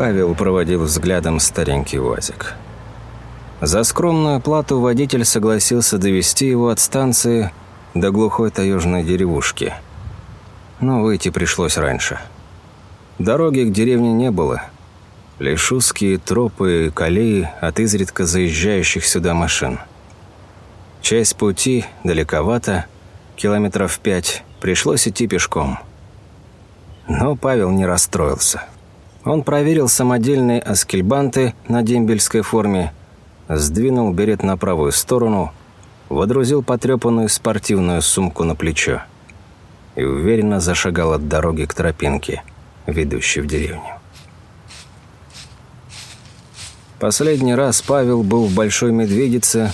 Павел проводил взглядом старенький УАЗик. За скромную плату водитель согласился довести его от станции до глухой таежной деревушки. Но выйти пришлось раньше. Дороги к деревне не было. Лишь узкие тропы и колеи от изредка заезжающих сюда машин. Часть пути далековато, километров пять, пришлось идти пешком. Но Павел не расстроился. Он проверил самодельные аскельбанты на дембельской форме, сдвинул берет на правую сторону, водрузил потрепанную спортивную сумку на плечо и уверенно зашагал от дороги к тропинке, ведущей в деревню. Последний раз Павел был в Большой Медведице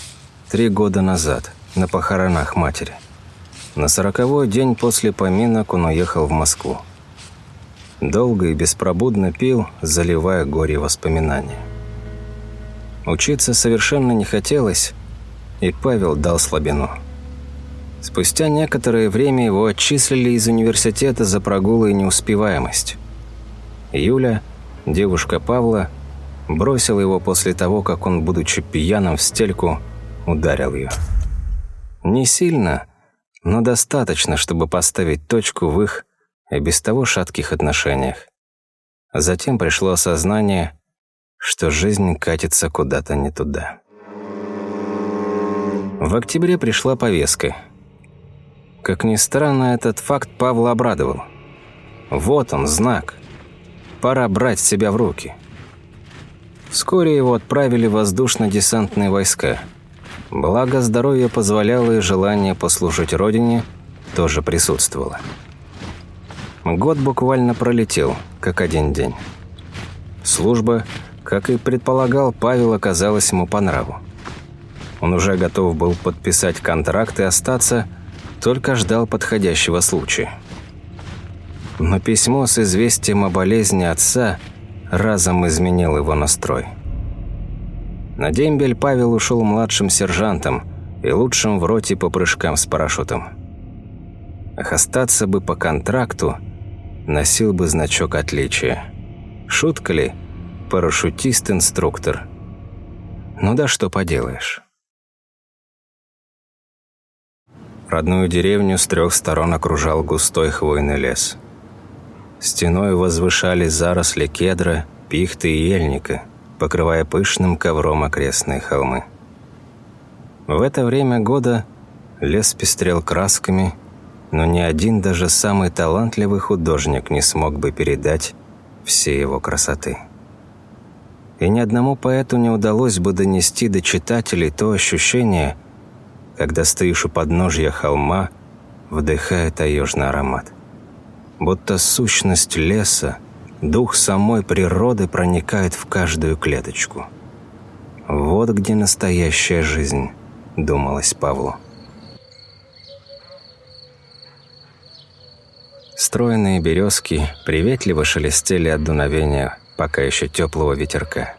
три года назад, на похоронах матери. На сороковой день после поминок он уехал в Москву. Долго и беспробудно пил, заливая горе воспоминания. Учиться совершенно не хотелось, и Павел дал слабину. Спустя некоторое время его отчислили из университета за прогулы и неуспеваемость. Юля, девушка Павла, бросила его после того, как он, будучи пьяным в стельку, ударил ее. Не сильно, но достаточно, чтобы поставить точку в их и без того шатких отношениях. Затем пришло осознание, что жизнь катится куда-то не туда. В октябре пришла повестка. Как ни странно, этот факт Павла обрадовал. Вот он, знак. Пора брать себя в руки. Вскоре его отправили в воздушно-десантные войска. Благо здоровье позволяло и желание послужить родине тоже присутствовало. Год буквально пролетел, как один день. Служба, как и предполагал Павел, оказалась ему по нраву. Он уже готов был подписать контракт и остаться, только ждал подходящего случая. Но письмо с известием о болезни отца разом изменил его настрой. На дембель Павел ушел младшим сержантом и лучшим в роте по прыжкам с парашютом. Ах, остаться бы по контракту – носил бы значок отличия. Шутка ли? Парашютист-инструктор. Ну да что поделаешь. Родную деревню с трех сторон окружал густой хвойный лес. Стеной возвышались заросли кедра, пихты и ельника, покрывая пышным ковром окрестные холмы. В это время года лес пестрел красками но ни один даже самый талантливый художник не смог бы передать все его красоты. И ни одному поэту не удалось бы донести до читателей то ощущение, когда стоишь у подножья холма, вдыхая таежный аромат. Будто сущность леса, дух самой природы проникает в каждую клеточку. Вот где настоящая жизнь, думалось Павлу. Стройные березки приветливо шелестели от дуновения пока еще теплого ветерка.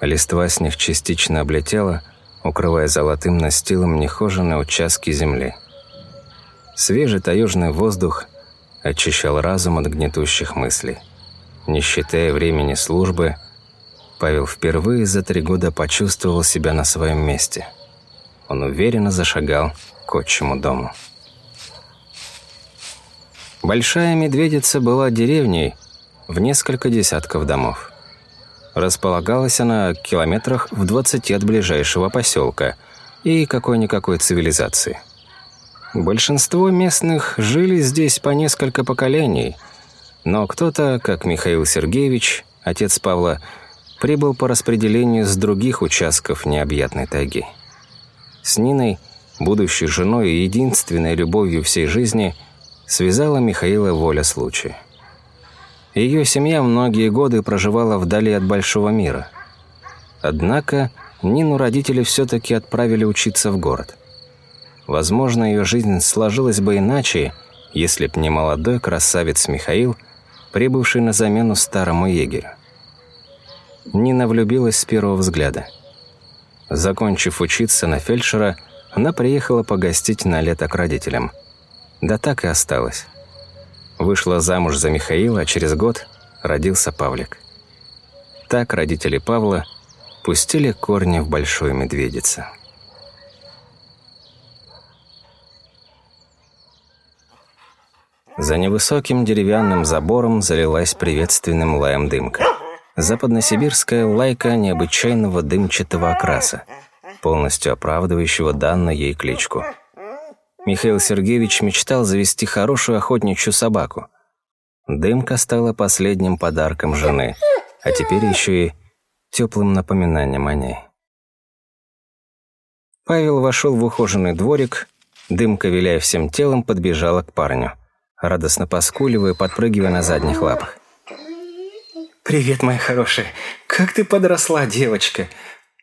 Листва с них частично облетела, укрывая золотым настилом нехоженные участки земли. Свежий таежный воздух очищал разум от гнетущих мыслей. Не считая времени службы, Павел впервые за три года почувствовал себя на своем месте. Он уверенно зашагал к отчему дому. Большая Медведица была деревней в несколько десятков домов. Располагалась она километрах в 20 от ближайшего поселка и какой-никакой цивилизации. Большинство местных жили здесь по несколько поколений, но кто-то, как Михаил Сергеевич, отец Павла, прибыл по распределению с других участков необъятной тайги. С Ниной, будущей женой и единственной любовью всей жизни – связала Михаила воля случая. Ее семья многие годы проживала вдали от большого мира. Однако Нину родители все-таки отправили учиться в город. Возможно, ее жизнь сложилась бы иначе, если б не молодой красавец Михаил, прибывший на замену старому егерю. Нина влюбилась с первого взгляда. Закончив учиться на фельдшера, она приехала погостить на лето к родителям – да так и осталось. Вышла замуж за Михаила, а через год родился Павлик. Так родители Павла пустили корни в Большую Медведицу. За невысоким деревянным забором залилась приветственным лаем дымка. Западносибирская лайка необычайного дымчатого окраса, полностью оправдывающего данную ей кличку. Михаил Сергеевич мечтал завести хорошую охотничью собаку. Дымка стала последним подарком жены, а теперь еще и теплым напоминанием о ней. Павел вошел в ухоженный дворик, Дымка, виляя всем телом, подбежала к парню – радостно поскуливая, подпрыгивая на задних лапах. «Привет, моя хорошая. Как ты подросла, девочка?»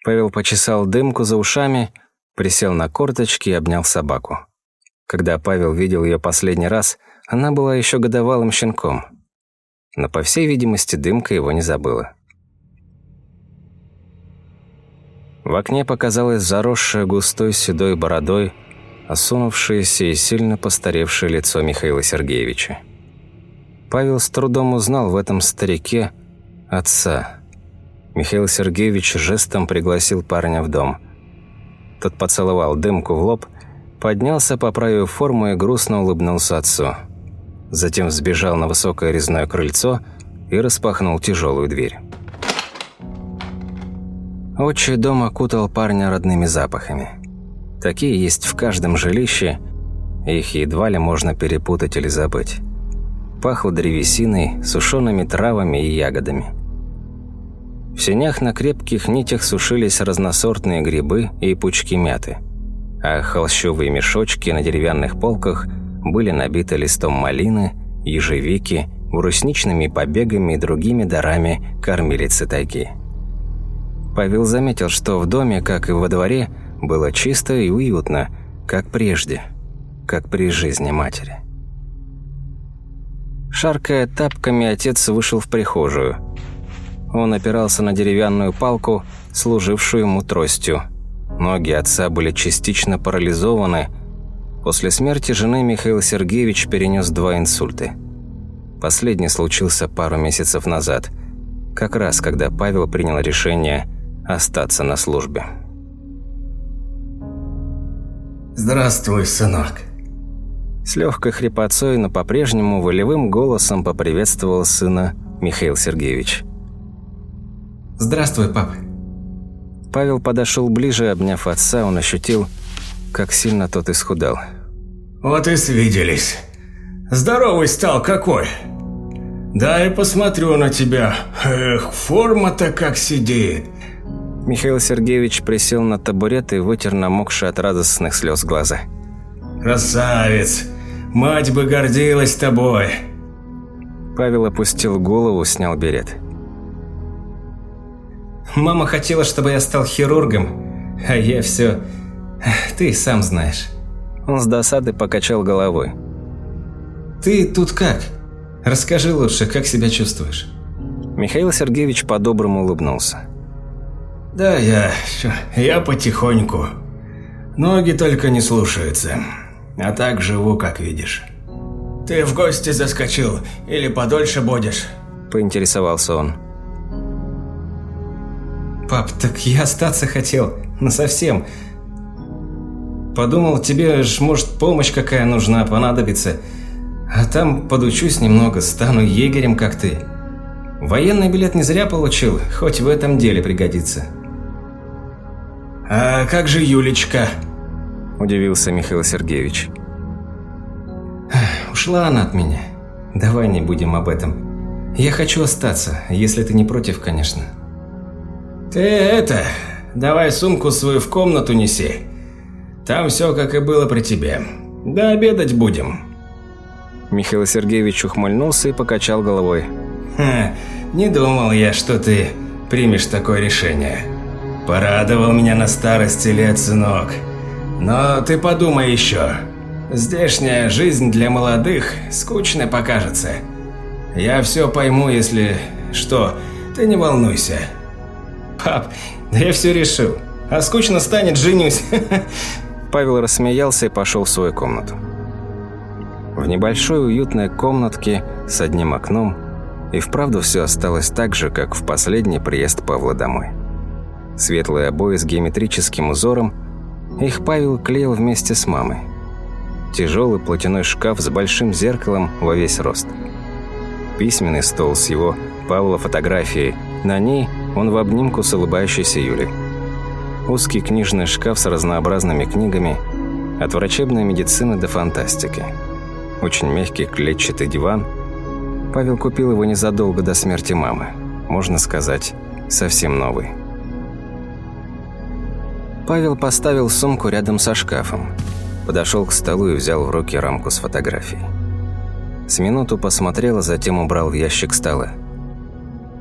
Павел почесал дымку за ушами, присел на корточки и обнял собаку. Когда Павел видел ее последний раз, она была еще годовалым щенком. Но, по всей видимости, дымка его не забыла. В окне показалось заросшее густой седой бородой осунувшееся и сильно постаревшее лицо Михаила Сергеевича. Павел с трудом узнал в этом старике отца. Михаил Сергеевич жестом пригласил парня в дом. Тот поцеловал дымку в лоб, поднялся, поправив форму и грустно улыбнулся отцу. Затем взбежал на высокое резное крыльцо и распахнул тяжелую дверь. Отчий дом окутал парня родными запахами. Такие есть в каждом жилище, их едва ли можно перепутать или забыть. Пахло древесиной, сушеными травами и ягодами. В сенях на крепких нитях сушились разносортные грибы и пучки мяты, а холщовые мешочки на деревянных полках были набиты листом малины, ежевики, брусничными побегами и другими дарами кормилицы тайги. Павел заметил, что в доме, как и во дворе, было чисто и уютно, как прежде, как при жизни матери. Шаркая тапками, отец вышел в прихожую. Он опирался на деревянную палку, служившую ему тростью. Ноги отца были частично парализованы. После смерти жены Михаил Сергеевич перенес два инсульта. Последний случился пару месяцев назад, как раз когда Павел принял решение остаться на службе. «Здравствуй, сынок». С легкой хрипотцой, но по-прежнему волевым голосом поприветствовал сына Михаил Сергеевич. «Здравствуй, пап». Павел подошел ближе, обняв отца, он ощутил, как сильно тот исхудал. «Вот и свиделись. Здоровый стал какой. Дай посмотрю на тебя. Эх, форма-то как сидит. Михаил Сергеевич присел на табурет и вытер намокшие от радостных слез глаза. «Красавец! Мать бы гордилась тобой!» Павел опустил голову, снял берет. «Мама хотела, чтобы я стал хирургом, а я все... Ты сам знаешь». Он с досады покачал головой. «Ты тут как? Расскажи лучше, как себя чувствуешь?» Михаил Сергеевич по-доброму улыбнулся. Да, я... я потихоньку. Ноги только не слушаются. А так живу, как видишь. Ты в гости заскочил или подольше будешь? Поинтересовался он. Пап, так я остаться хотел. Насовсем. Подумал, тебе ж, может, помощь какая нужна, понадобится. А там подучусь немного, стану егерем, как ты. Военный билет не зря получил, хоть в этом деле пригодится. «А как же Юлечка?» – удивился Михаил Сергеевич. «Ушла она от меня. Давай не будем об этом. Я хочу остаться, если ты не против, конечно». «Ты это, давай сумку свою в комнату неси. Там все как и было при тебе. Да обедать будем». Михаил Сергеевич ухмыльнулся и покачал головой. «Ха, не думал я, что ты примешь такое решение». Порадовал меня на старости лет, сынок. Но ты подумай еще. Здешняя жизнь для молодых скучной покажется. Я все пойму, если что. Ты не волнуйся. Пап, да я все решил. А скучно станет, женюсь. Павел рассмеялся и пошел в свою комнату. В небольшой уютной комнатке с одним окном И вправду все осталось так же, как в последний приезд Павла домой. Светлые обои с геометрическим узором, их Павел клеил вместе с мамой. Тяжелый платяной шкаф с большим зеркалом во весь рост. Письменный стол с его Павла фотографией. На ней он в обнимку с улыбающейся Юлей. Узкий книжный шкаф с разнообразными книгами, от врачебной медицины до фантастики. Очень мягкий клетчатый диван. Павел купил его незадолго до смерти мамы. Можно сказать, совсем новый. Павел поставил сумку рядом со шкафом. Подошел к столу и взял в руки рамку с фотографией. С минуту посмотрел, а затем убрал в ящик стола.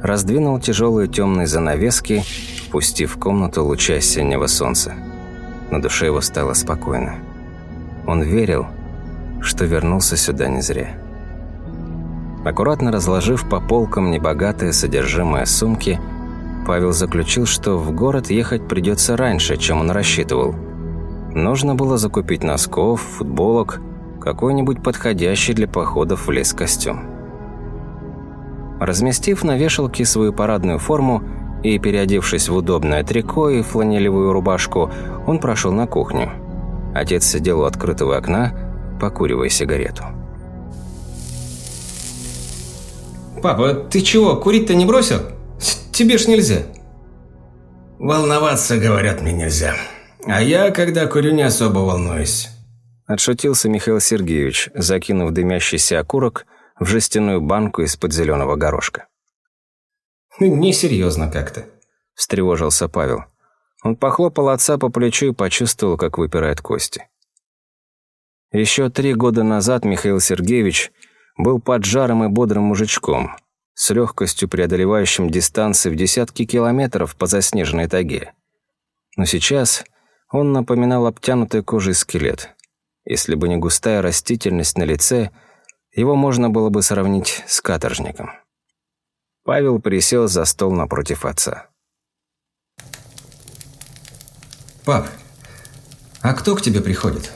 Раздвинул тяжелые темные занавески, пустив в комнату лучи осеннего солнца. На душе его стало спокойно. Он верил, что вернулся сюда не зря. Аккуратно разложив по полкам небогатое содержимое сумки, Павел заключил, что в город ехать придется раньше, чем он рассчитывал. Нужно было закупить носков, футболок, какой-нибудь подходящий для походов в лес костюм. Разместив на вешалке свою парадную форму и переодевшись в удобное трико и фланелевую рубашку, он прошел на кухню. Отец сидел у открытого окна, покуривая сигарету. «Папа, ты чего, курить-то не бросил? Тебе ж нельзя». «Волноваться, говорят, мне нельзя. А я, когда курю, не особо волнуюсь». Отшутился Михаил Сергеевич, закинув дымящийся окурок в жестяную банку из-под зеленого горошка. «Несерьезно как-то», – встревожился Павел. Он похлопал отца по плечу и почувствовал, как выпирает кости. Еще три года назад Михаил Сергеевич был поджарым и бодрым мужичком, с легкостью преодолевающим дистанции в десятки километров по заснеженной тайге. Но сейчас он напоминал обтянутый кожей скелет. Если бы не густая растительность на лице, его можно было бы сравнить с каторжником. Павел присел за стол напротив отца. «Пап, а кто к тебе приходит?»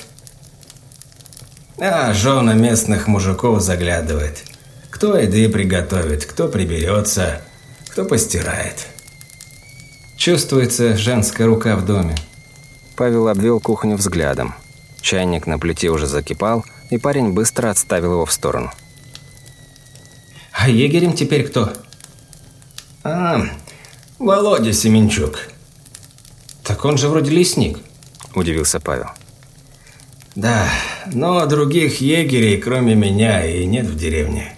А жена местных мужиков заглядывает. Кто еды приготовит, кто приберется, кто постирает. Чувствуется женская рука в доме. Павел обвел кухню взглядом. Чайник на плите уже закипал, и парень быстро отставил его в сторону. «А егерем теперь кто?» «А, Володя Семенчук». «Так он же вроде лесник», – удивился Павел. Да, но других егерей, кроме меня, и нет в деревне.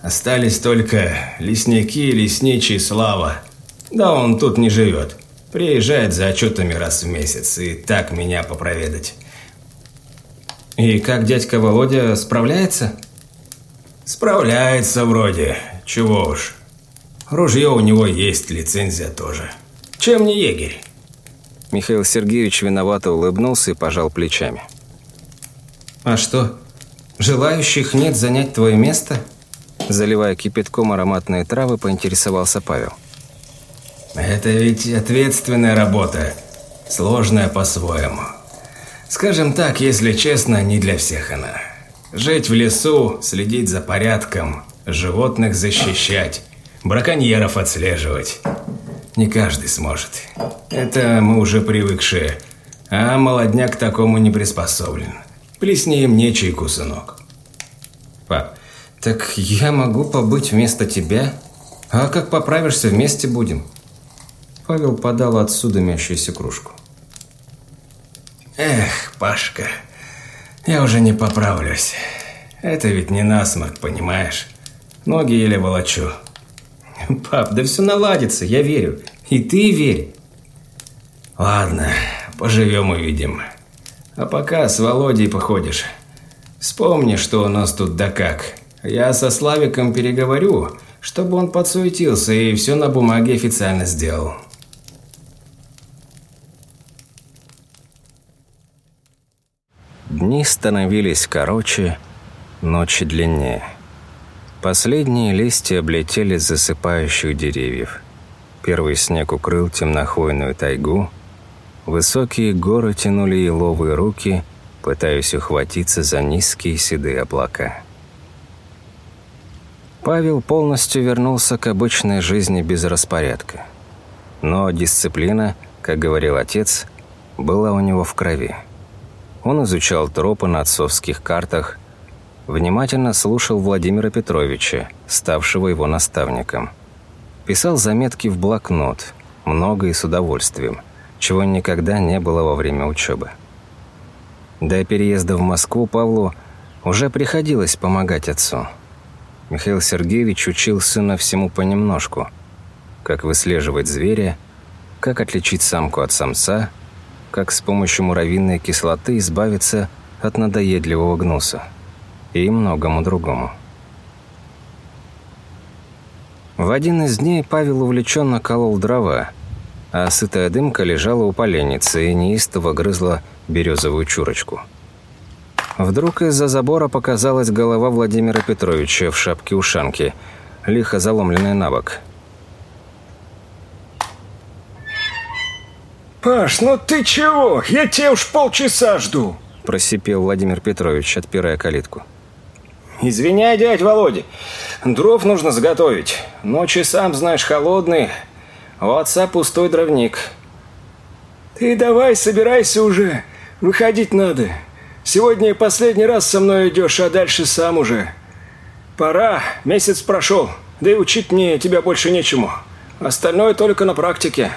Остались только лесники, лесничий Слава. Да он тут не живет. Приезжает за отчетами раз в месяц и так меня попроведать. И как дядька Володя справляется? Справляется вроде. Чего уж. Ружье у него есть, лицензия тоже. Чем не егерь? Михаил Сергеевич виновато улыбнулся и пожал плечами. «А что, желающих нет занять твое место?» Заливая кипятком ароматные травы, поинтересовался Павел. «Это ведь ответственная работа, сложная по-своему. Скажем так, если честно, не для всех она. Жить в лесу, следить за порядком, животных защищать, браконьеров отслеживать. Не каждый сможет. Это мы уже привыкшие, а молодняк к такому не приспособлен. Плесни им нечайку, сынок. Пап, так я могу побыть вместо тебя? А как поправишься, вместе будем. Павел подал отсюда дымящуюся кружку. Эх, Пашка, я уже не поправлюсь. Это ведь не насморк, понимаешь? Ноги еле волочу. Пап, да все наладится, я верю. И ты верь. Ладно, поживем увидим. А пока с Володей походишь. Вспомни, что у нас тут да как. Я со Славиком переговорю, чтобы он подсуетился и все на бумаге официально сделал. Дни становились короче, ночи длиннее. Последние листья облетели засыпающих деревьев. Первый снег укрыл темнохвойную тайгу, Высокие горы тянули еловые руки, пытаясь ухватиться за низкие седые облака. Павел полностью вернулся к обычной жизни без распорядка. Но дисциплина, как говорил отец, была у него в крови. Он изучал тропы на отцовских картах, внимательно слушал Владимира Петровича, ставшего его наставником. Писал заметки в блокнот, много и с удовольствием, чего никогда не было во время учебы. До переезда в Москву Павлу уже приходилось помогать отцу. Михаил Сергеевич учил сына всему понемножку. Как выслеживать зверя, как отличить самку от самца, как с помощью муравьиной кислоты избавиться от надоедливого гнуса и многому другому. В один из дней Павел увлеченно колол дрова, а сытая дымка лежала у поленницы и неистово грызла березовую чурочку. Вдруг из-за забора показалась голова Владимира Петровича в шапке-ушанке, лихо заломленная на бок. «Паш, ну ты чего? Я тебя уж полчаса жду!» Просипел Владимир Петрович, отпирая калитку. «Извиняй, дядь Володя, дров нужно заготовить. Ночи, сам знаешь, холодные. У отца пустой дровник». «Ты давай собирайся уже, выходить надо. Сегодня последний раз со мной идешь, а дальше сам уже. Пора, месяц прошел, да и учить мне тебя больше нечему. Остальное только на практике».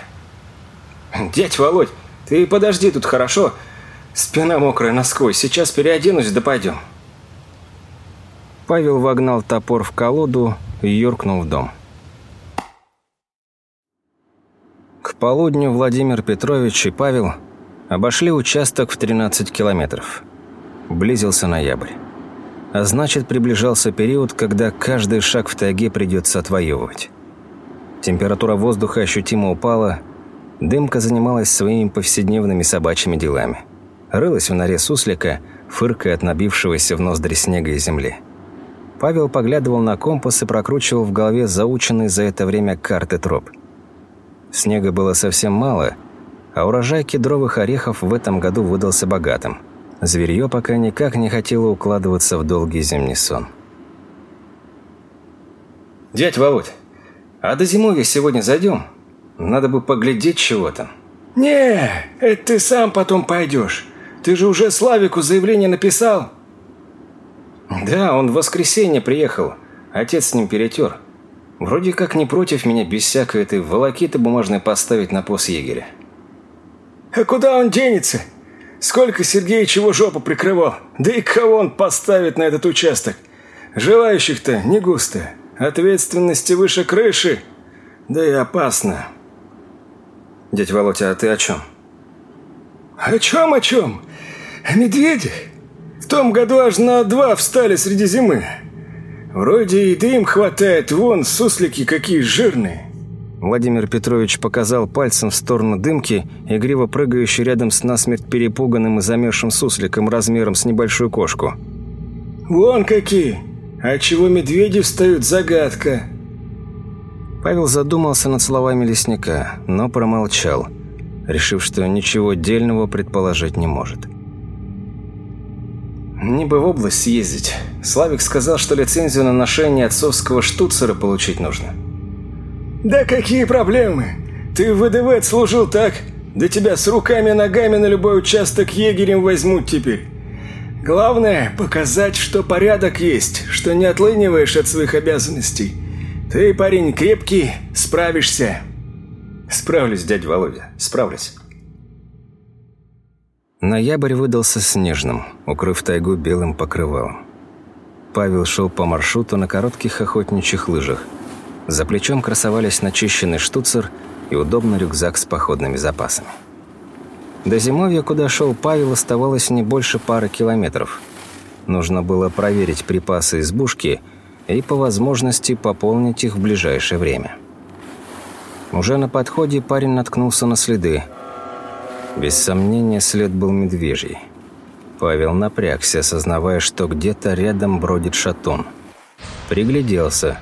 «Дядь Володь, ты подожди тут, хорошо? Спина мокрая насквозь, сейчас переоденусь, да пойдем». Павел вогнал топор в колоду и юркнул в дом. К полудню Владимир Петрович и Павел обошли участок в 13 километров. Близился ноябрь. А значит, приближался период, когда каждый шаг в тайге придется отвоевывать. Температура воздуха ощутимо упала, дымка занималась своими повседневными собачьими делами. Рылась в норе суслика, фыркая от набившегося в ноздри снега и земли. Павел поглядывал на компас и прокручивал в голове заученные за это время карты троп. Снега было совсем мало, а урожай кедровых орехов в этом году выдался богатым. Зверье пока никак не хотело укладываться в долгий зимний сон. «Дядь Володь, а до зимовья сегодня зайдем? Надо бы поглядеть чего там». «Не, это ты сам потом пойдешь. Ты же уже Славику заявление написал?» «Да, он в воскресенье приехал. Отец с ним перетер. Вроде как не против меня без всякой этой волокиты бумажной поставить на пост егеря». «А куда он денется? Сколько Сергей чего жопу прикрывал? Да и кого он поставит на этот участок? Желающих-то не густо. Ответственности выше крыши. Да и опасно». «Дядь Володя, а ты о чем?» «О чем, о чем? О медведях? том году аж на два встали среди зимы. Вроде и дым хватает, вон суслики какие жирные». Владимир Петрович показал пальцем в сторону дымки, игриво прыгающей рядом с насмерть перепуганным и замерзшим сусликом размером с небольшую кошку. «Вон какие! А чего медведи встают, загадка!» Павел задумался над словами лесника, но промолчал, решив, что ничего дельного предположить не может. Мне бы в область съездить. Славик сказал, что лицензию на ношение отцовского штуцера получить нужно. Да какие проблемы? Ты в ВДВ служил так? Да тебя с руками и ногами на любой участок егерем возьмут теперь. Главное – показать, что порядок есть, что не отлыниваешь от своих обязанностей. Ты, парень, крепкий, справишься. Справлюсь, дядя Володя, справлюсь. Ноябрь выдался снежным, укрыв тайгу белым покрывалом. Павел шел по маршруту на коротких охотничьих лыжах. За плечом красовались начищенный штуцер и удобный рюкзак с походными запасами. До зимовья, куда шел Павел, оставалось не больше пары километров. Нужно было проверить припасы избушки и, по возможности, пополнить их в ближайшее время. Уже на подходе парень наткнулся на следы – без сомнения, след был медвежий. Павел напрягся, осознавая, что где-то рядом бродит шатун. Пригляделся.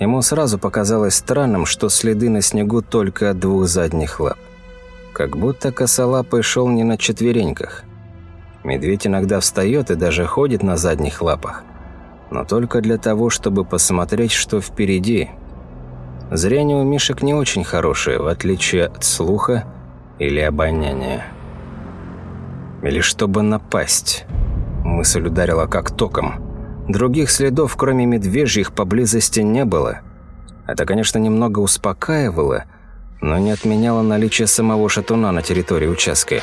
Ему сразу показалось странным, что следы на снегу только от двух задних лап. Как будто косолапый шел не на четвереньках. Медведь иногда встает и даже ходит на задних лапах. Но только для того, чтобы посмотреть, что впереди. Зрение у Мишек не очень хорошее, в отличие от слуха или обоняния. Или чтобы напасть. Мысль ударила как током. Других следов, кроме медвежьих, поблизости не было. Это, конечно, немного успокаивало, но не отменяло наличие самого шатуна на территории участка.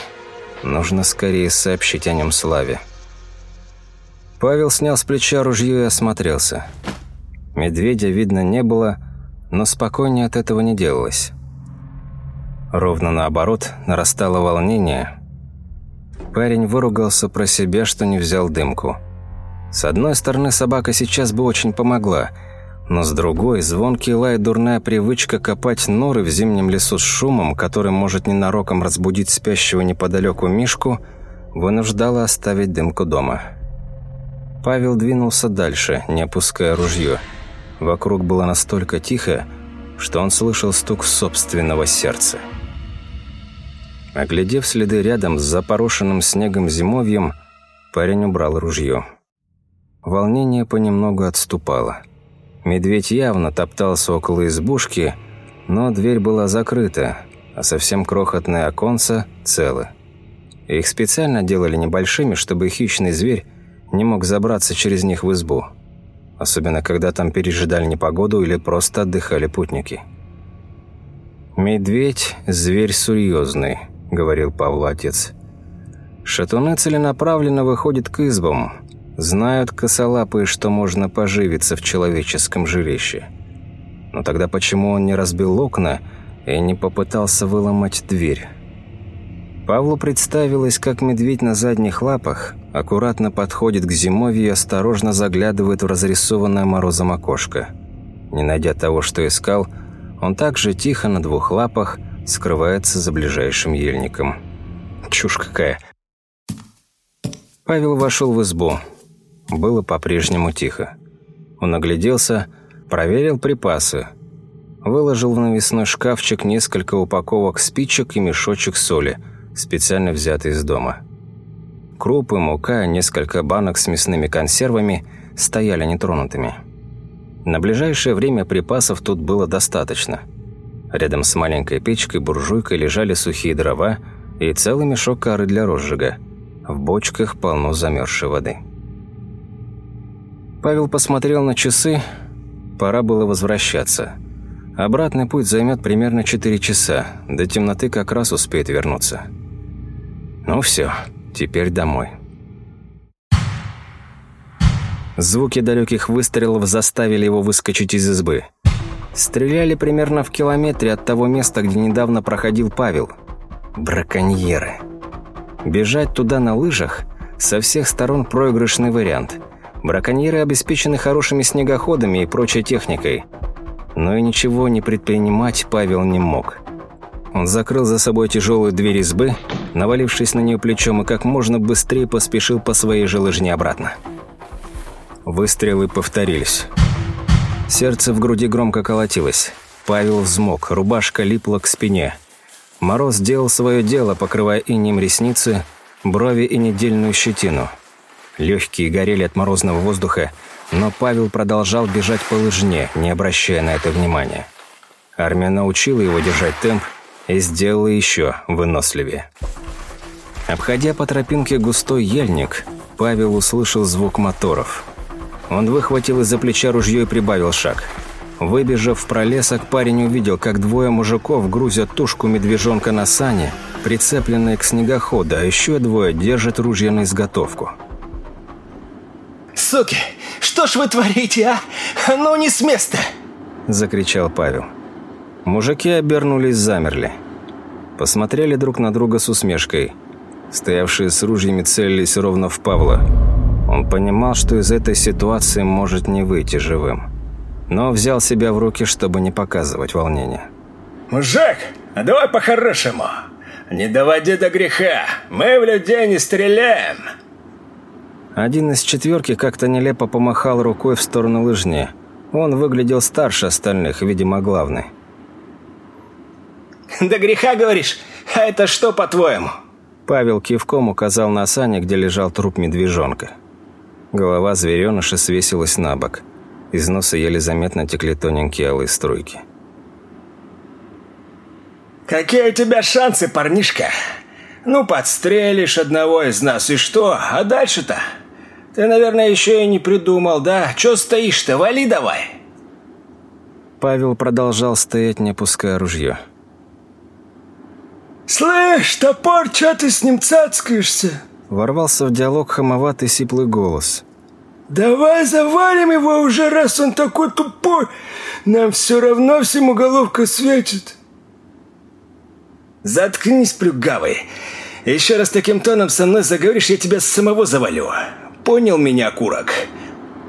Нужно скорее сообщить о нем Славе. Павел снял с плеча ружье и осмотрелся. Медведя видно не было, но спокойнее от этого не делалось. Ровно наоборот, нарастало волнение. Парень выругался про себя, что не взял дымку. С одной стороны, собака сейчас бы очень помогла, но с другой, звонкий лай дурная привычка копать норы в зимнем лесу с шумом, который может ненароком разбудить спящего неподалеку Мишку, вынуждала оставить дымку дома. Павел двинулся дальше, не опуская ружье. Вокруг было настолько тихо, что он слышал стук собственного сердца. Оглядев следы рядом с запорошенным снегом зимовьем, парень убрал ружье. Волнение понемногу отступало. Медведь явно топтался около избушки, но дверь была закрыта, а совсем крохотные оконца целы. Их специально делали небольшими, чтобы хищный зверь не мог забраться через них в избу особенно когда там пережидали непогоду или просто отдыхали путники. «Медведь – зверь серьезный», – говорил Павлу отец. «Шатуны целенаправленно выходят к избам, знают косолапые, что можно поживиться в человеческом жилище. Но тогда почему он не разбил окна и не попытался выломать дверь?» Павлу представилось, как медведь на задних лапах аккуратно подходит к зимовью и осторожно заглядывает в разрисованное морозом окошко. Не найдя того, что искал, он также тихо на двух лапах скрывается за ближайшим ельником. Чушь какая. Павел вошел в избу. Было по-прежнему тихо. Он огляделся, проверил припасы. Выложил в навесной шкафчик несколько упаковок спичек и мешочек соли – специально взятый из дома. Крупы, мука, несколько банок с мясными консервами стояли нетронутыми. На ближайшее время припасов тут было достаточно. Рядом с маленькой печкой-буржуйкой лежали сухие дрова и целый мешок коры для розжига. В бочках полно замерзшей воды. Павел посмотрел на часы. Пора было возвращаться. Обратный путь займет примерно 4 часа. До темноты как раз успеет вернуться. Ну все, теперь домой. Звуки далеких выстрелов заставили его выскочить из избы. Стреляли примерно в километре от того места, где недавно проходил Павел. Браконьеры. Бежать туда на лыжах – со всех сторон проигрышный вариант. Браконьеры обеспечены хорошими снегоходами и прочей техникой. Но и ничего не предпринимать Павел не мог. Он закрыл за собой тяжелую дверь избы, навалившись на нее плечом и как можно быстрее поспешил по своей же лыжне обратно. Выстрелы повторились. Сердце в груди громко колотилось. Павел взмок, рубашка липла к спине. Мороз делал свое дело, покрывая инем ресницы, брови и недельную щетину. Легкие горели от морозного воздуха, но Павел продолжал бежать по лыжне, не обращая на это внимания. Армия научила его держать темп, и сделала еще выносливее. Обходя по тропинке густой ельник, Павел услышал звук моторов. Он выхватил из-за плеча ружье и прибавил шаг. Выбежав в пролесок, парень увидел, как двое мужиков грузят тушку медвежонка на сане, прицепленные к снегоходу, а еще двое держат ружья на изготовку. «Суки, что ж вы творите, а? Ну не с места!» – закричал Павел. Мужики обернулись, замерли. Посмотрели друг на друга с усмешкой. Стоявшие с ружьями целились ровно в Павла. Он понимал, что из этой ситуации может не выйти живым. Но взял себя в руки, чтобы не показывать волнения. «Мужик, а давай по-хорошему. Не доводи до греха. Мы в людей не стреляем». Один из четверки как-то нелепо помахал рукой в сторону лыжни. Он выглядел старше остальных, видимо, главный. До греха, говоришь? А это что, по-твоему?» Павел кивком указал на сани, где лежал труп медвежонка. Голова звереныша свесилась на бок. Из носа еле заметно текли тоненькие алые струйки. «Какие у тебя шансы, парнишка? Ну, подстрелишь одного из нас, и что? А дальше-то? Ты, наверное, еще и не придумал, да? Че стоишь-то? Вали давай!» Павел продолжал стоять, не опуская ружье. «Слышь, топор, что ты с ним цацкаешься?» Ворвался в диалог хамоватый сиплый голос. «Давай завалим его уже, раз он такой тупой! Нам все равно всему головка светит!» «Заткнись, плюгавый! Еще раз таким тоном со мной заговоришь, я тебя самого завалю! Понял меня, курок?»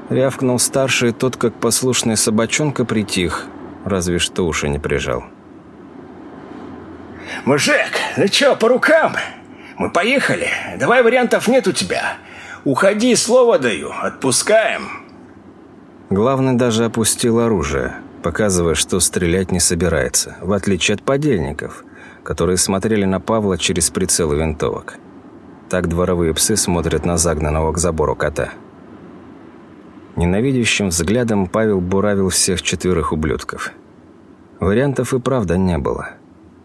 Рявкнул старший, тот, как послушная собачонка, притих, разве что уши не прижал. «Мужик, ну чё, по рукам? Мы поехали. Давай вариантов нет у тебя. Уходи, слово даю. Отпускаем». Главный даже опустил оружие, показывая, что стрелять не собирается, в отличие от подельников, которые смотрели на Павла через прицелы винтовок. Так дворовые псы смотрят на загнанного к забору кота. Ненавидящим взглядом Павел буравил всех четверых ублюдков. Вариантов и правда не было.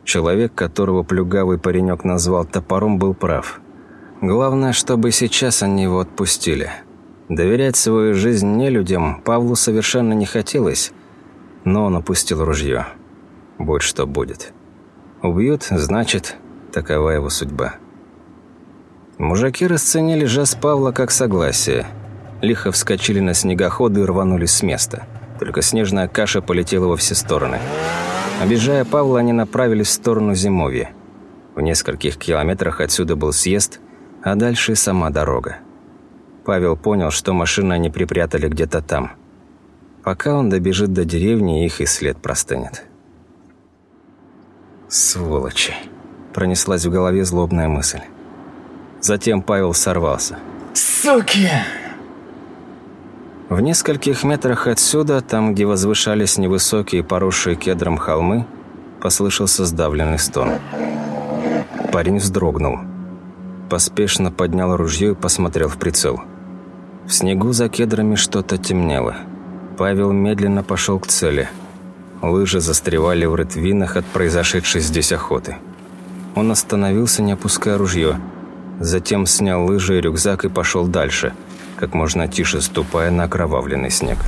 Человек, которого плюгавый паренек назвал топором, был прав. Главное, чтобы сейчас они его отпустили. Доверять свою жизнь не людям Павлу совершенно не хотелось, но он опустил ружье. Будь что будет. Убьют, значит, такова его судьба. Мужики расценили жест Павла как согласие. Лихо вскочили на снегоходы и рванулись с места. Только снежная каша полетела во все стороны. Обижая Павла, они направились в сторону Зимовья. В нескольких километрах отсюда был съезд, а дальше сама дорога. Павел понял, что машины они припрятали где-то там. Пока он добежит до деревни, их и след простынет. «Сволочи!» – пронеслась в голове злобная мысль. Затем Павел сорвался. «Суки!» В нескольких метрах отсюда, там, где возвышались невысокие, поросшие кедром холмы, послышался сдавленный стон. Парень вздрогнул. Поспешно поднял ружье и посмотрел в прицел. В снегу за кедрами что-то темнело. Павел медленно пошел к цели. Лыжи застревали в рытвинах от произошедшей здесь охоты. Он остановился, не опуская ружье. Затем снял лыжи и рюкзак и пошел дальше – как можно тише ступая на окровавленный снег.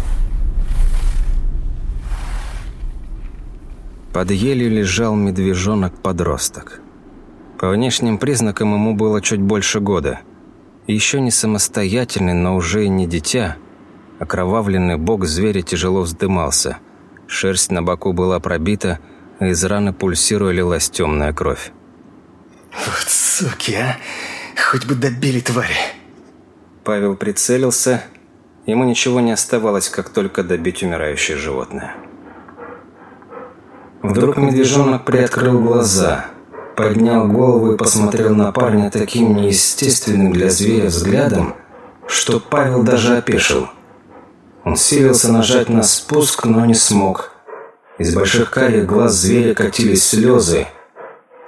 Под елью лежал медвежонок-подросток. По внешним признакам ему было чуть больше года. Еще не самостоятельный, но уже и не дитя. Окровавленный бок зверя тяжело вздымался. Шерсть на боку была пробита, а из раны пульсируя лилась темная кровь. «Вот суки, а! Хоть бы добили твари!» Павел прицелился. Ему ничего не оставалось, как только добить умирающее животное. Вдруг медвежонок приоткрыл глаза, поднял голову и посмотрел на парня таким неестественным для зверя взглядом, что Павел даже опешил. Он силился нажать на спуск, но не смог. Из больших карих глаз зверя катились слезы.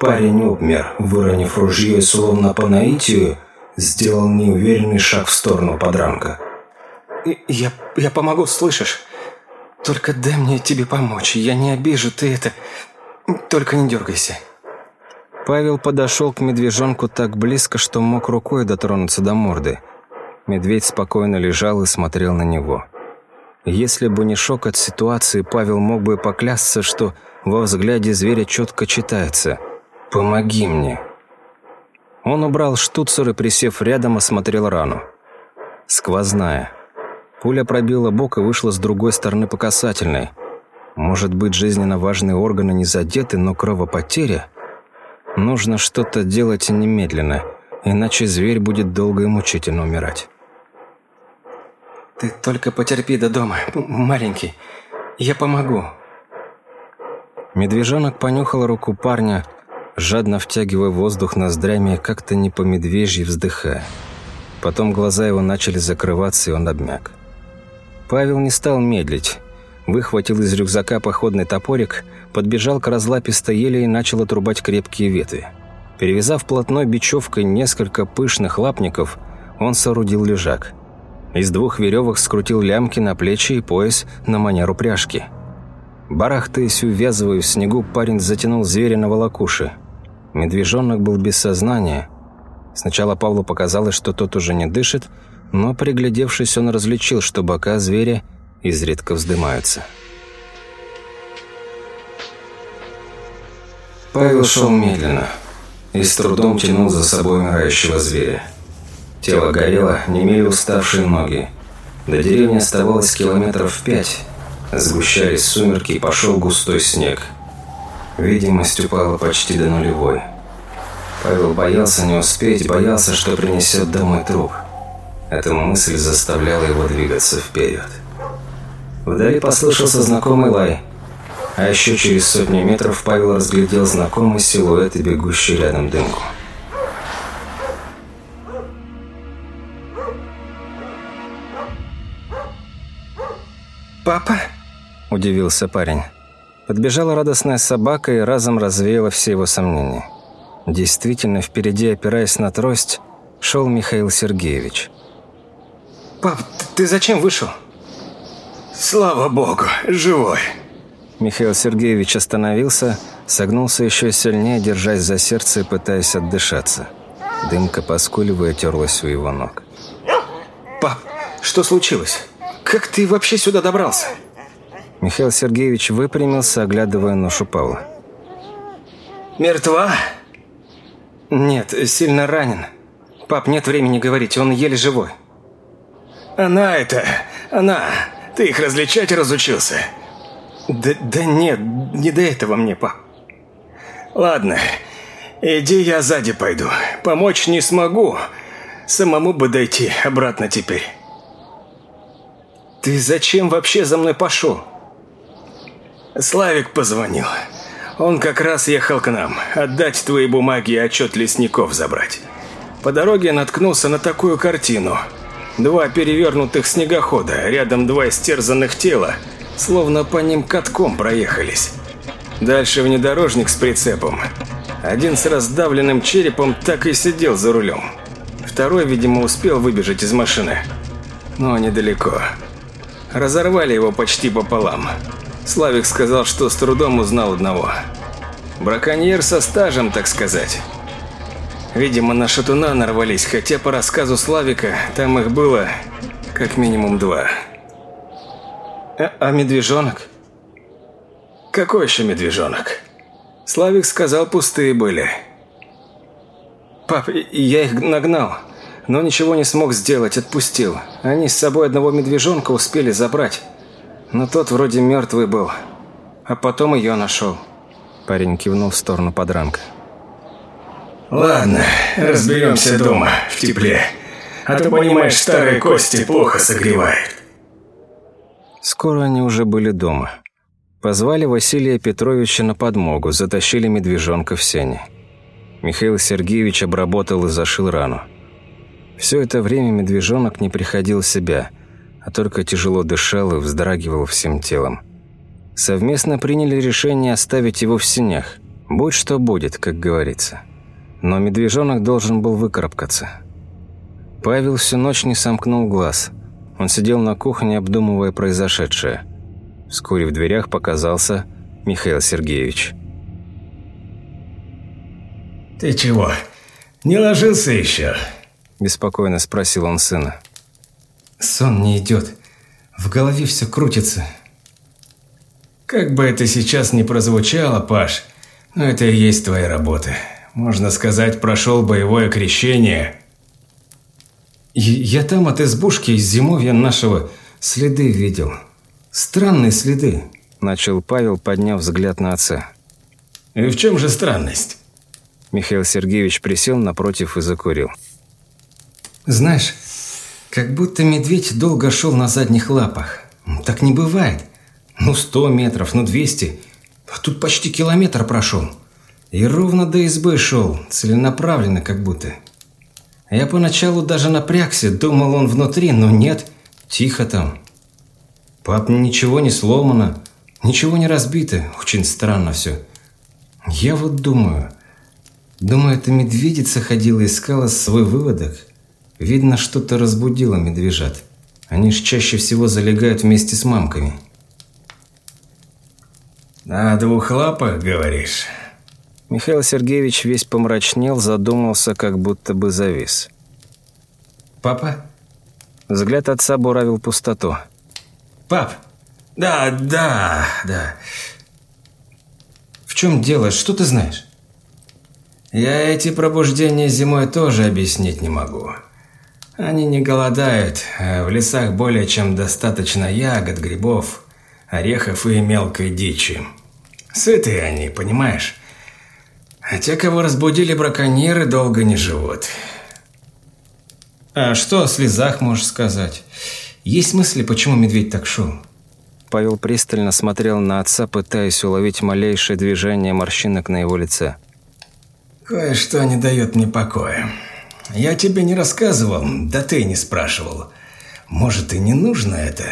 Парень обмер, выронив ружье, словно по наитию, сделал неуверенный шаг в сторону подранка. «Я, я помогу, слышишь? Только дай мне тебе помочь, я не обижу, ты это... Только не дергайся». Павел подошел к медвежонку так близко, что мог рукой дотронуться до морды. Медведь спокойно лежал и смотрел на него. Если бы не шок от ситуации, Павел мог бы поклясться, что во взгляде зверя четко читается «Помоги мне». Он убрал штуцер и, присев рядом, осмотрел рану. Сквозная. Пуля пробила бок и вышла с другой стороны по касательной. Может быть, жизненно важные органы не задеты, но кровопотеря? Нужно что-то делать немедленно, иначе зверь будет долго и мучительно умирать. «Ты только потерпи до дома, маленький. Я помогу». Медвежонок понюхал руку парня, жадно втягивая воздух ноздрями, как-то не по медвежьи вздыхая. Потом глаза его начали закрываться, и он обмяк. Павел не стал медлить. Выхватил из рюкзака походный топорик, подбежал к разлапистой еле и начал отрубать крепкие ветви. Перевязав плотной бечевкой несколько пышных лапников, он соорудил лежак. Из двух веревок скрутил лямки на плечи и пояс на манеру пряжки. Барахтаясь, увязывая в снегу, парень затянул зверя на волокуши. Медвежонок был без сознания. Сначала Павлу показалось, что тот уже не дышит, но, приглядевшись, он различил, что бока зверя изредка вздымаются. Павел шел медленно и с трудом тянул за собой умирающего зверя. Тело горело, немели уставшие ноги. До деревни оставалось километров пять. Сгущались сумерки и пошел густой снег. Видимость упала почти до нулевой. Павел боялся не успеть, боялся, что принесет домой труп. Эта мысль заставляла его двигаться вперед. Вдали послышался знакомый лай. А еще через сотню метров Павел разглядел знакомый силуэт и бегущий рядом дымку. «Папа?» – удивился парень. Подбежала радостная собака и разом развеяла все его сомнения. Действительно, впереди, опираясь на трость, шел Михаил Сергеевич. «Пап, ты зачем вышел?» «Слава богу, живой!» Михаил Сергеевич остановился, согнулся еще сильнее, держась за сердце и пытаясь отдышаться. Дымка, поскуливая, терлась у его ног. «Пап, что случилось? Как ты вообще сюда добрался?» Михаил Сергеевич выпрямился, оглядывая ношу Павла. «Мертва?» «Нет, сильно ранен. Пап, нет времени говорить, он еле живой». «Она это... Она... Ты их различать разучился?» «Да, да нет, не до этого мне, пап». «Ладно, иди я сзади пойду. Помочь не смогу. Самому бы дойти обратно теперь». «Ты зачем вообще за мной пошел?» Славик позвонил. Он как раз ехал к нам, отдать твои бумаги и отчет лесников забрать. По дороге наткнулся на такую картину. Два перевернутых снегохода, рядом два истерзанных тела, словно по ним катком проехались. Дальше внедорожник с прицепом. Один с раздавленным черепом так и сидел за рулем. Второй, видимо, успел выбежать из машины. Но недалеко. Разорвали его почти пополам. Славик сказал, что с трудом узнал одного. Браконьер со стажем, так сказать. Видимо, на шатуна нарвались, хотя по рассказу Славика там их было как минимум два. А, а медвежонок? Какой еще медвежонок? Славик сказал, пустые были. Пап, я их нагнал но ничего не смог сделать, отпустил. Они с собой одного медвежонка успели забрать. Но тот вроде мертвый был. А потом ее нашел. Парень кивнул в сторону подранка. «Ладно, разберемся дома, в тепле. А то, понимаешь, старые кости плохо согревают». Скоро они уже были дома. Позвали Василия Петровича на подмогу, затащили медвежонка в сене. Михаил Сергеевич обработал и зашил рану. Все это время медвежонок не приходил в себя, а только тяжело дышал и вздрагивал всем телом. Совместно приняли решение оставить его в сенях. Будь что будет, как говорится. Но медвежонок должен был выкарабкаться. Павел всю ночь не сомкнул глаз. Он сидел на кухне, обдумывая произошедшее. Вскоре в дверях показался Михаил Сергеевич. «Ты чего, не ложился еще?» – беспокойно спросил он сына. «Сон не идет. В голове все крутится». «Как бы это сейчас ни прозвучало, Паш, но это и есть твоя работа. Можно сказать, прошел боевое крещение». «Я там от избушки из зимовья нашего следы видел. Странные следы», – начал Павел, подняв взгляд на отца. «И в чем же странность?» Михаил Сергеевич присел напротив и закурил. Знаешь, как будто медведь долго шел на задних лапах. Так не бывает. Ну, сто метров, ну, двести. А тут почти километр прошел. И ровно до избы шел, целенаправленно как будто. Я поначалу даже напрягся, думал он внутри, но нет, тихо там. Пап, ничего не сломано, ничего не разбито, очень странно все. Я вот думаю, думаю, эта медведица ходила искала свой выводок. Видно, что-то разбудило медвежат. Они ж чаще всего залегают вместе с мамками. «На двух лапах, говоришь?» Михаил Сергеевич весь помрачнел, задумался, как будто бы завис. «Папа?» Взгляд отца буравил пустоту. «Пап!» «Да, да, да. В чем дело? Что ты знаешь?» Я эти пробуждения зимой тоже объяснить не могу. Они не голодают, а в лесах более чем достаточно ягод, грибов, орехов и мелкой дичи. Сытые они, понимаешь? А те, кого разбудили браконьеры, долго не живут. А что о слезах можешь сказать? Есть мысли, почему медведь так шел? Павел пристально смотрел на отца, пытаясь уловить малейшее движение морщинок на его лице. Кое-что не дает мне покоя. Я тебе не рассказывал, да ты не спрашивал. Может, и не нужно это?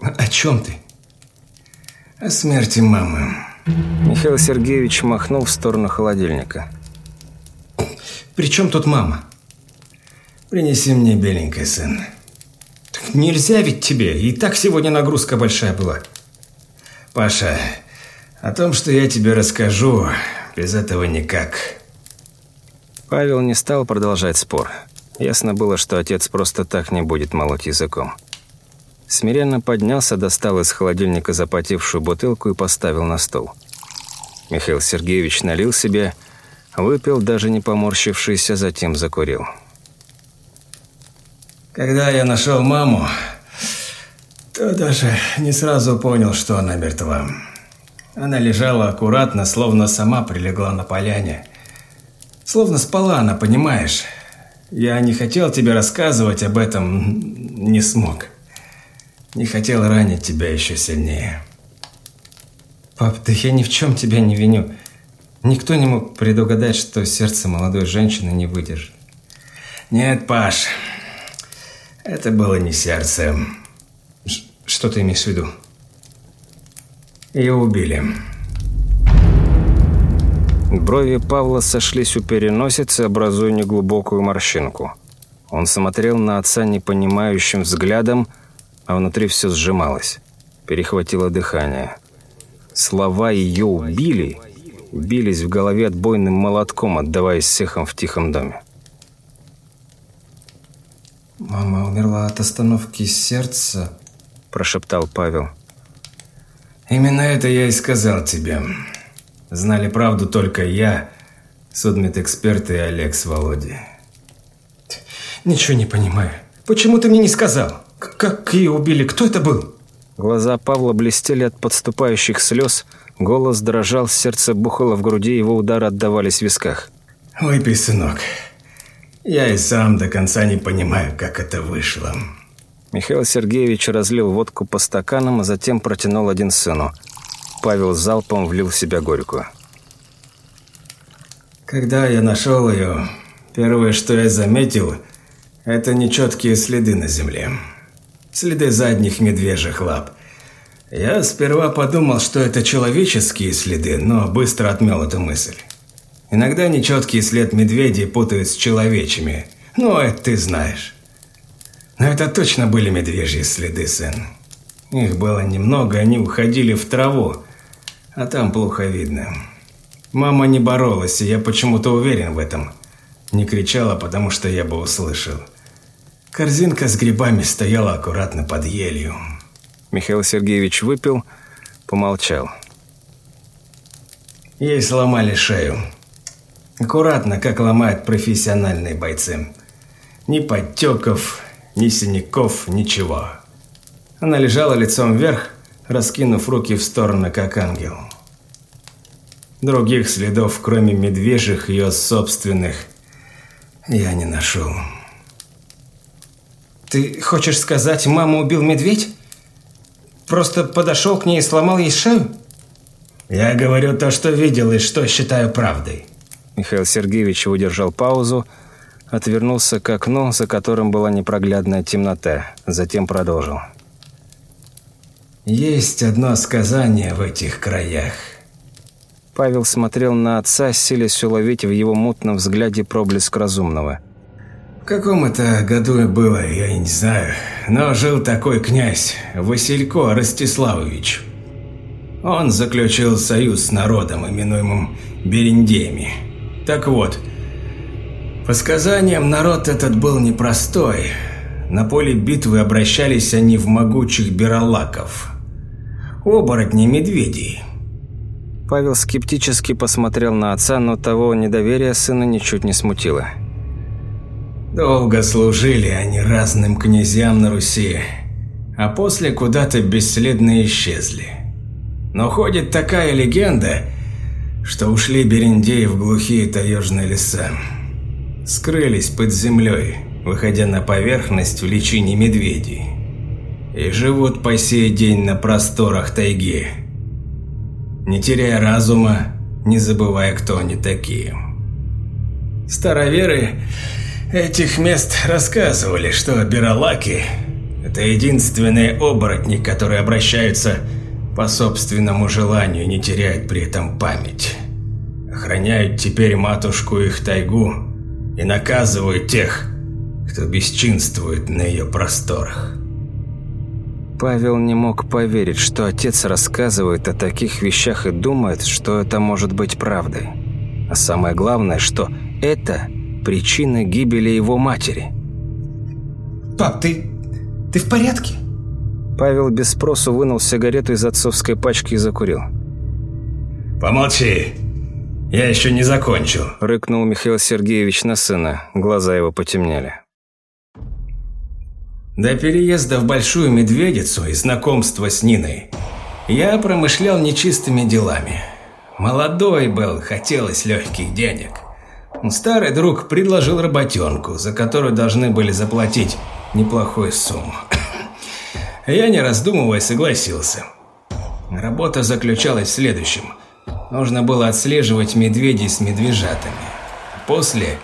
О чем ты? О смерти мамы. Михаил Сергеевич махнул в сторону холодильника. При чем тут мама? Принеси мне беленький сын. Так нельзя ведь тебе, и так сегодня нагрузка большая была. Паша, о том, что я тебе расскажу, без этого никак. Павел не стал продолжать спор. Ясно было, что отец просто так не будет молоть языком. Смиренно поднялся, достал из холодильника запотевшую бутылку и поставил на стол. Михаил Сергеевич налил себе, выпил, даже не поморщившись, а затем закурил. Когда я нашел маму, то даже не сразу понял, что она мертва. Она лежала аккуратно, словно сама прилегла на поляне – Словно спала она, понимаешь? Я не хотел тебе рассказывать об этом, не смог. Не хотел ранить тебя еще сильнее. Пап, да я ни в чем тебя не виню. Никто не мог предугадать, что сердце молодой женщины не выдержит. Нет, Паш, это было не сердце. Что ты имеешь в виду? Ее убили. Брови Павла сошлись у переносицы, образуя неглубокую морщинку. Он смотрел на отца непонимающим взглядом, а внутри все сжималось. Перехватило дыхание. Слова «ее убили» бились в голове отбойным молотком, отдаваясь сехам в тихом доме. «Мама умерла от остановки сердца», – прошептал Павел. «Именно это я и сказал тебе. Знали правду только я, судмедэксперт и Олег с Володей. Ничего не понимаю. Почему ты мне не сказал? Как ее убили? Кто это был? Глаза Павла блестели от подступающих слез, голос дрожал, сердце бухало в груди, его удары отдавались в висках. «Выпей, сынок. Я и сам до конца не понимаю, как это вышло». Михаил Сергеевич разлил водку по стаканам, а затем протянул один сыну – Павел залпом влил в себя горькую. Когда я нашел ее, первое, что я заметил, это нечеткие следы на земле. Следы задних медвежьих лап. Я сперва подумал, что это человеческие следы, но быстро отмел эту мысль. Иногда нечеткий след медведей путают с человечьими, но это ты знаешь. Но это точно были медвежьи следы, сын. Их было немного, они уходили в траву, а там плохо видно. Мама не боролась, и я почему-то уверен в этом. Не кричала, потому что я бы услышал. Корзинка с грибами стояла аккуратно под елью. Михаил Сергеевич выпил, помолчал. Ей сломали шею. Аккуратно, как ломают профессиональные бойцы. Ни подтеков, ни синяков, ничего. Она лежала лицом вверх, раскинув руки в стороны, как ангел. Других следов, кроме медвежьих ее собственных, я не нашел. Ты хочешь сказать, маму убил медведь? Просто подошел к ней и сломал ей шею? Я говорю то, что видел и что считаю правдой. Михаил Сергеевич выдержал паузу, отвернулся к окну, за которым была непроглядная темнота, затем продолжил. Есть одно сказание в этих краях. Павел смотрел на отца, силясь уловить в его мутном взгляде проблеск разумного. В каком это году было, я не знаю. но жил такой князь Василько Ростиславович. Он заключил союз с народом, именуемым Берендеми. Так вот, по сказаниям, народ этот был непростой. На поле битвы обращались они в могучих бералаков. Оборотни медведей. Павел скептически посмотрел на отца, но того недоверия сына ничуть не смутило. Долго служили они разным князьям на Руси, а после куда-то бесследно исчезли. Но ходит такая легенда, что ушли бериндеи в глухие таежные леса. Скрылись под землей, выходя на поверхность в личине медведей. И живут по сей день на просторах тайги. Не теряя разума, не забывая, кто они такие. Староверы этих мест рассказывали, что Биралаки – это единственные оборотни, которые обращаются по собственному желанию, не теряют при этом память. Охраняют теперь матушку их тайгу и наказывают тех, кто бесчинствует на ее просторах. Павел не мог поверить, что отец рассказывает о таких вещах и думает, что это может быть правдой. А самое главное, что это причина гибели его матери. «Пап, ты... ты в порядке?» Павел без спросу вынул сигарету из отцовской пачки и закурил. «Помолчи! Я еще не закончил!» – рыкнул Михаил Сергеевич на сына. Глаза его потемнели. До переезда в Большую Медведицу и знакомства с Ниной я промышлял нечистыми делами. Молодой был, хотелось легких денег. Старый друг предложил работенку, за которую должны были заплатить неплохую сумму. Я, не раздумывая, согласился. Работа заключалась в следующем. Нужно было отслеживать медведей с медвежатами. После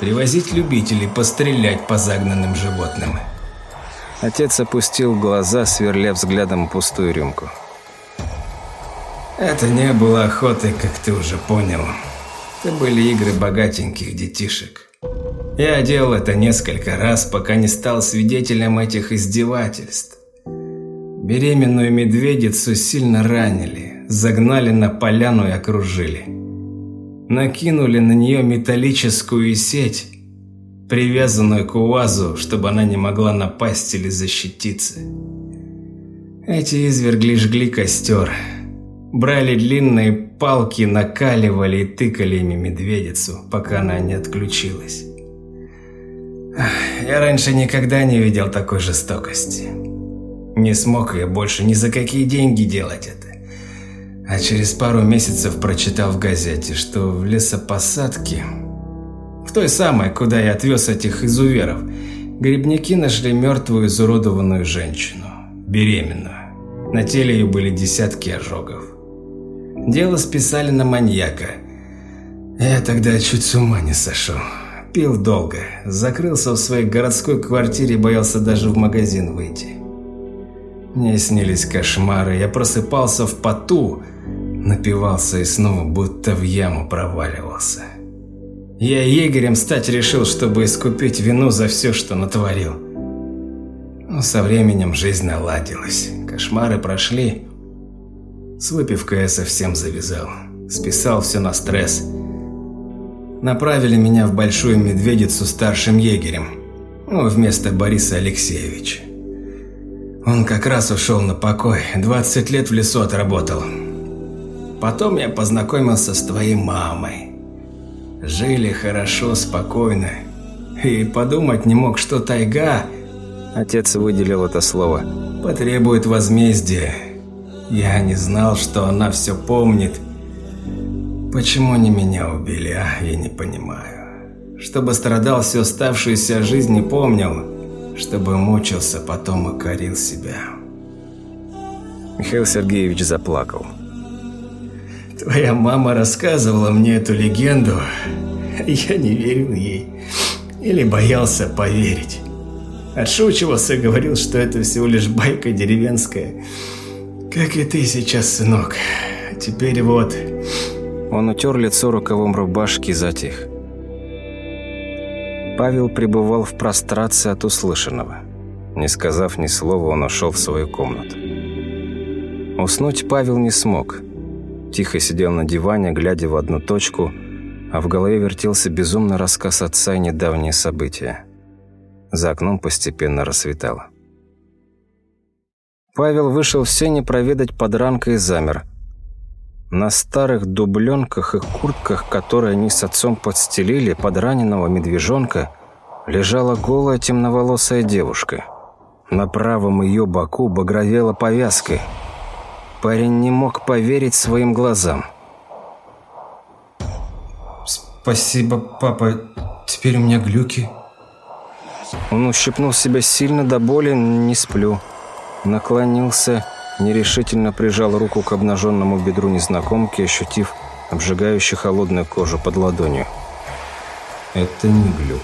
привозить любителей пострелять по загнанным животным. Отец опустил глаза, сверля взглядом пустую рюмку. Это не было охотой, как ты уже понял. Это были игры богатеньких детишек. Я делал это несколько раз, пока не стал свидетелем этих издевательств. Беременную медведицу сильно ранили, загнали на поляну и окружили. Накинули на нее металлическую сеть, привязанную к УАЗу, чтобы она не могла напасть или защититься. Эти извергли жгли костер, брали длинные палки накаливали и тыкали ими медведицу, пока она не отключилась. Я раньше никогда не видел такой жестокости. Не смог я больше ни за какие деньги делать это. А через пару месяцев прочитал в газете, что в лесопосадке, в той самой, куда я отвез этих изуверов, грибники нашли мертвую изуродованную женщину, беременную. На теле ее были десятки ожогов. Дело списали на маньяка. Я тогда чуть с ума не сошел. Пил долго, закрылся в своей городской квартире, боялся даже в магазин выйти. Мне снились кошмары, я просыпался в поту, напивался и снова будто в яму проваливался. Я егерем стать решил, чтобы искупить вину за все, что натворил. Но со временем жизнь наладилась, кошмары прошли, с выпивкой я совсем завязал. Списал все на стресс. Направили меня в Большую Медведицу старшим егерем. Ну, вместо Бориса Алексеевича. Он как раз ушел на покой, 20 лет в лесу отработал. Потом я познакомился с твоей мамой. Жили хорошо, спокойно. И подумать не мог, что тайга, отец выделил это слово, потребует возмездия. Я не знал, что она все помнит. Почему они меня убили, а? Я не понимаю. Чтобы страдал всю оставшуюся жизнь и помнил, чтобы мучился, потом и корил себя. Михаил Сергеевич заплакал. Твоя мама рассказывала мне эту легенду, я не верил ей. Или боялся поверить. Отшучивался, говорил, что это всего лишь байка деревенская. Как и ты сейчас, сынок. Теперь вот... Он утер лицо рукавом рубашки и затих. Павел пребывал в прострации от услышанного. Не сказав ни слова, он ушел в свою комнату. Уснуть Павел не смог. Тихо сидел на диване, глядя в одну точку, а в голове вертелся безумный рассказ отца и недавние события. За окном постепенно рассветало. Павел вышел в сене проведать подранка и замер. На старых дубленках и куртках, которые они с отцом подстелили под раненого медвежонка, лежала голая темноволосая девушка. На правом ее боку багровела повязкой. Парень не мог поверить своим глазам. «Спасибо, папа. Теперь у меня глюки». Он ущипнул себя сильно до боли, не сплю наклонился, нерешительно прижал руку к обнаженному бедру незнакомки, ощутив обжигающую холодную кожу под ладонью. «Это не глюк».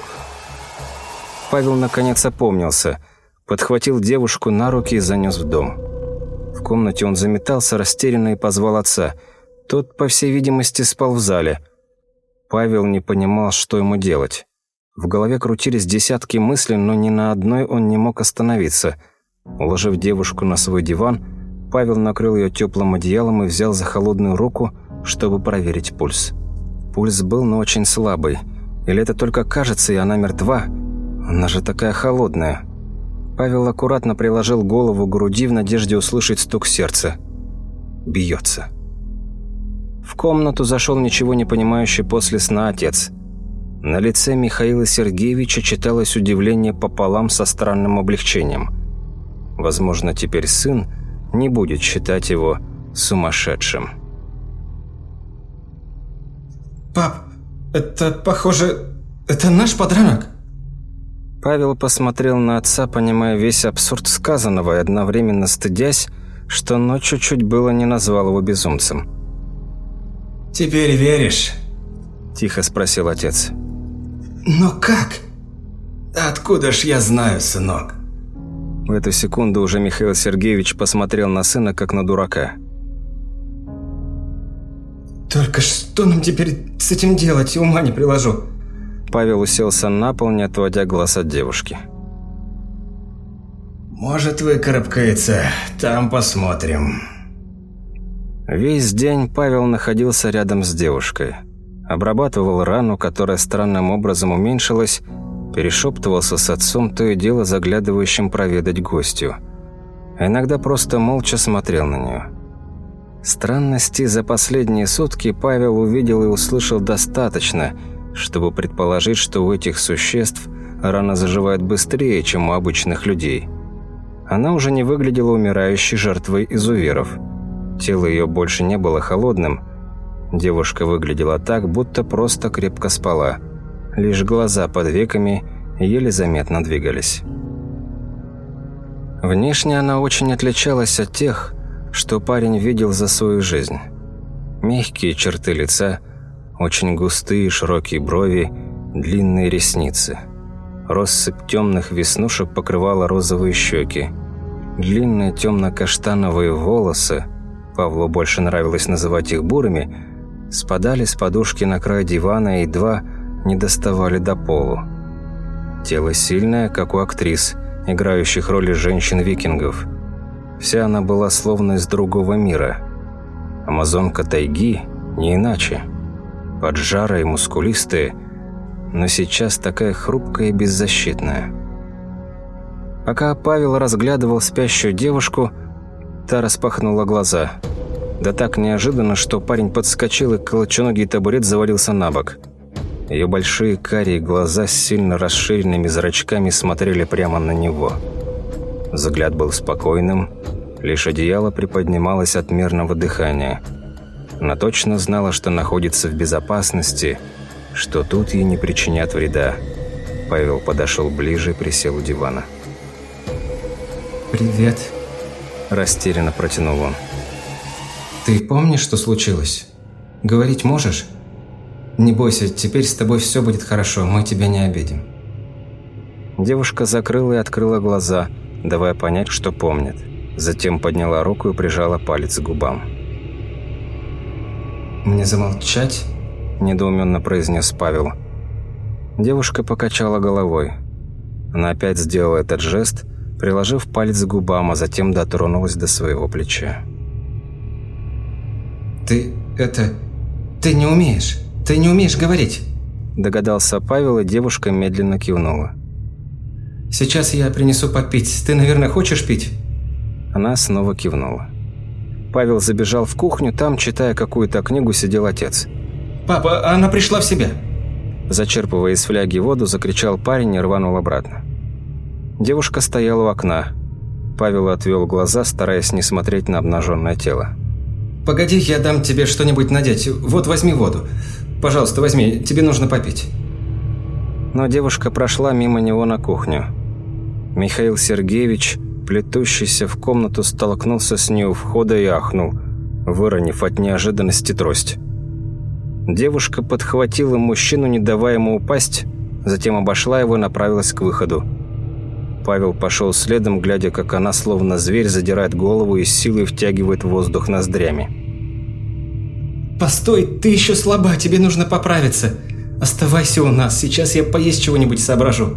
Павел наконец опомнился, подхватил девушку на руки и занес в дом. В комнате он заметался растерянно и позвал отца. Тот, по всей видимости, спал в зале. Павел не понимал, что ему делать. В голове крутились десятки мыслей, но ни на одной он не мог остановиться – Уложив девушку на свой диван, Павел накрыл ее теплым одеялом и взял за холодную руку, чтобы проверить пульс. Пульс был, но очень слабый. Или это только кажется, и она мертва? Она же такая холодная. Павел аккуратно приложил голову к груди в надежде услышать стук сердца. Бьется. В комнату зашел ничего не понимающий после сна отец. На лице Михаила Сергеевича читалось удивление пополам со странным облегчением – Возможно, теперь сын не будет считать его сумасшедшим. «Пап, это, похоже, это наш подранок?» Павел посмотрел на отца, понимая весь абсурд сказанного и одновременно стыдясь, что ночью чуть было не назвал его безумцем. «Теперь веришь?» – тихо спросил отец. «Но как?» «Откуда ж я знаю, сынок? В эту секунду уже Михаил Сергеевич посмотрел на сына, как на дурака. «Только что нам теперь с этим делать? Ума не приложу». Павел уселся на пол, не отводя глаз от девушки. «Может, выкарабкается. Там посмотрим». Весь день Павел находился рядом с девушкой. Обрабатывал рану, которая странным образом уменьшилась, перешептывался с отцом, то и дело заглядывающим проведать гостю. А иногда просто молча смотрел на нее. Странностей за последние сутки Павел увидел и услышал достаточно, чтобы предположить, что у этих существ рана заживает быстрее, чем у обычных людей. Она уже не выглядела умирающей жертвой изуверов. Тело ее больше не было холодным. Девушка выглядела так, будто просто крепко спала – лишь глаза под веками еле заметно двигались. Внешне она очень отличалась от тех, что парень видел за свою жизнь. Мягкие черты лица, очень густые широкие брови, длинные ресницы. Россыпь темных веснушек покрывала розовые щеки. Длинные темно-каштановые волосы, Павлу больше нравилось называть их бурыми, спадали с подушки на край дивана и два не доставали до полу. Тело сильное, как у актрис, играющих роли женщин-викингов. Вся она была словно из другого мира. Амазонка тайги не иначе. Поджарая и мускулистая, но сейчас такая хрупкая и беззащитная. Пока Павел разглядывал спящую девушку, та распахнула глаза. Да так неожиданно, что парень подскочил и колоченогий табурет завалился на бок – ее большие карие глаза с сильно расширенными зрачками смотрели прямо на него. Взгляд был спокойным, лишь одеяло приподнималось от мерного дыхания. Она точно знала, что находится в безопасности, что тут ей не причинят вреда. Павел подошел ближе и присел у дивана. «Привет», – растерянно протянул он. «Ты помнишь, что случилось? Говорить можешь?» Не бойся, теперь с тобой все будет хорошо, мы тебя не обидим». Девушка закрыла и открыла глаза, давая понять, что помнит. Затем подняла руку и прижала палец к губам. «Мне замолчать?» – недоуменно произнес Павел. Девушка покачала головой. Она опять сделала этот жест, приложив палец к губам, а затем дотронулась до своего плеча. «Ты это... ты не умеешь. Ты не умеешь говорить!» Догадался Павел, и девушка медленно кивнула. «Сейчас я принесу попить. Ты, наверное, хочешь пить?» Она снова кивнула. Павел забежал в кухню, там, читая какую-то книгу, сидел отец. «Папа, она пришла в себя!» Зачерпывая из фляги воду, закричал парень и рванул обратно. Девушка стояла у окна. Павел отвел глаза, стараясь не смотреть на обнаженное тело. «Погоди, я дам тебе что-нибудь надеть. Вот возьми воду. Пожалуйста, возьми, тебе нужно попить». Но девушка прошла мимо него на кухню. Михаил Сергеевич, плетущийся в комнату, столкнулся с ней у входа и ахнул, выронив от неожиданности трость. Девушка подхватила мужчину, не давая ему упасть, затем обошла его и направилась к выходу. Павел пошел следом, глядя, как она, словно зверь, задирает голову и силой втягивает воздух ноздрями. «Постой, ты еще слаба, тебе нужно поправиться. Оставайся у нас, сейчас я поесть чего-нибудь соображу».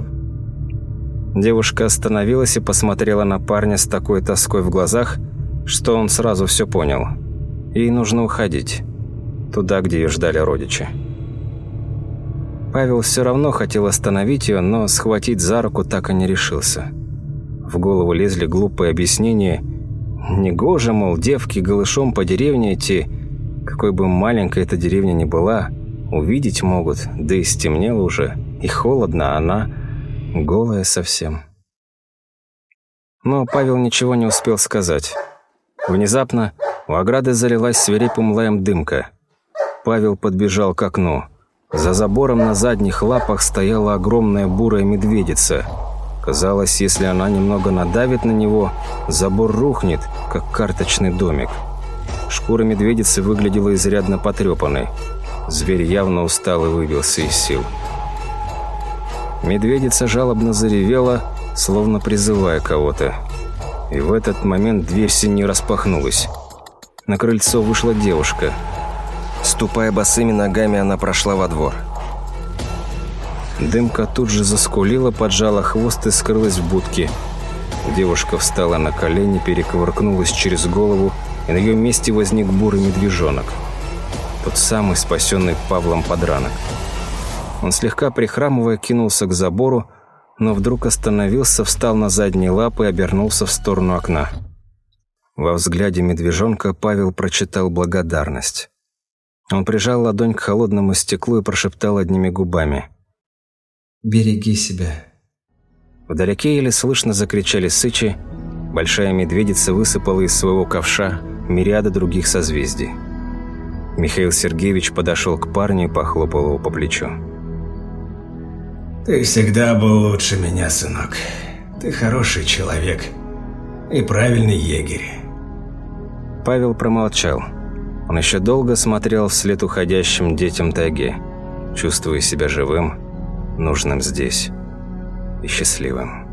Девушка остановилась и посмотрела на парня с такой тоской в глазах, что он сразу все понял. Ей нужно уходить. Туда, где ее ждали родичи. Павел все равно хотел остановить ее, но схватить за руку так и не решился. В голову лезли глупые объяснения. Негоже, мол, девки голышом по деревне идти. Какой бы маленькой эта деревня ни была, увидеть могут, да и стемнело уже, и холодно, а она голая совсем. Но Павел ничего не успел сказать. Внезапно у ограды залилась свирепым лаем дымка. Павел подбежал к окну. За забором на задних лапах стояла огромная бурая медведица. Казалось, если она немного надавит на него, забор рухнет, как карточный домик. Шкура медведицы выглядела изрядно потрепанной. Зверь явно устал и выбился из сил. Медведица жалобно заревела, словно призывая кого-то. И в этот момент дверь синей распахнулась. На крыльцо вышла девушка. Ступая босыми ногами, она прошла во двор. Дымка тут же заскулила, поджала хвост и скрылась в будке. Девушка встала на колени, перекувыркнулась через голову, и на ее месте возник бурый медвежонок. Тот самый спасенный Павлом подранок. Он слегка прихрамывая кинулся к забору, но вдруг остановился, встал на задние лапы и обернулся в сторону окна. Во взгляде медвежонка Павел прочитал благодарность. Он прижал ладонь к холодному стеклу и прошептал одними губами. «Береги себя». Вдалеке еле слышно закричали сычи, большая медведица высыпала из своего ковша мириады других созвездий. Михаил Сергеевич подошел к парню и похлопал его по плечу. «Ты всегда был лучше меня, сынок. Ты хороший человек и правильный егерь». Павел промолчал. Он еще долго смотрел вслед уходящим детям тайги, чувствуя себя живым, нужным здесь и счастливым.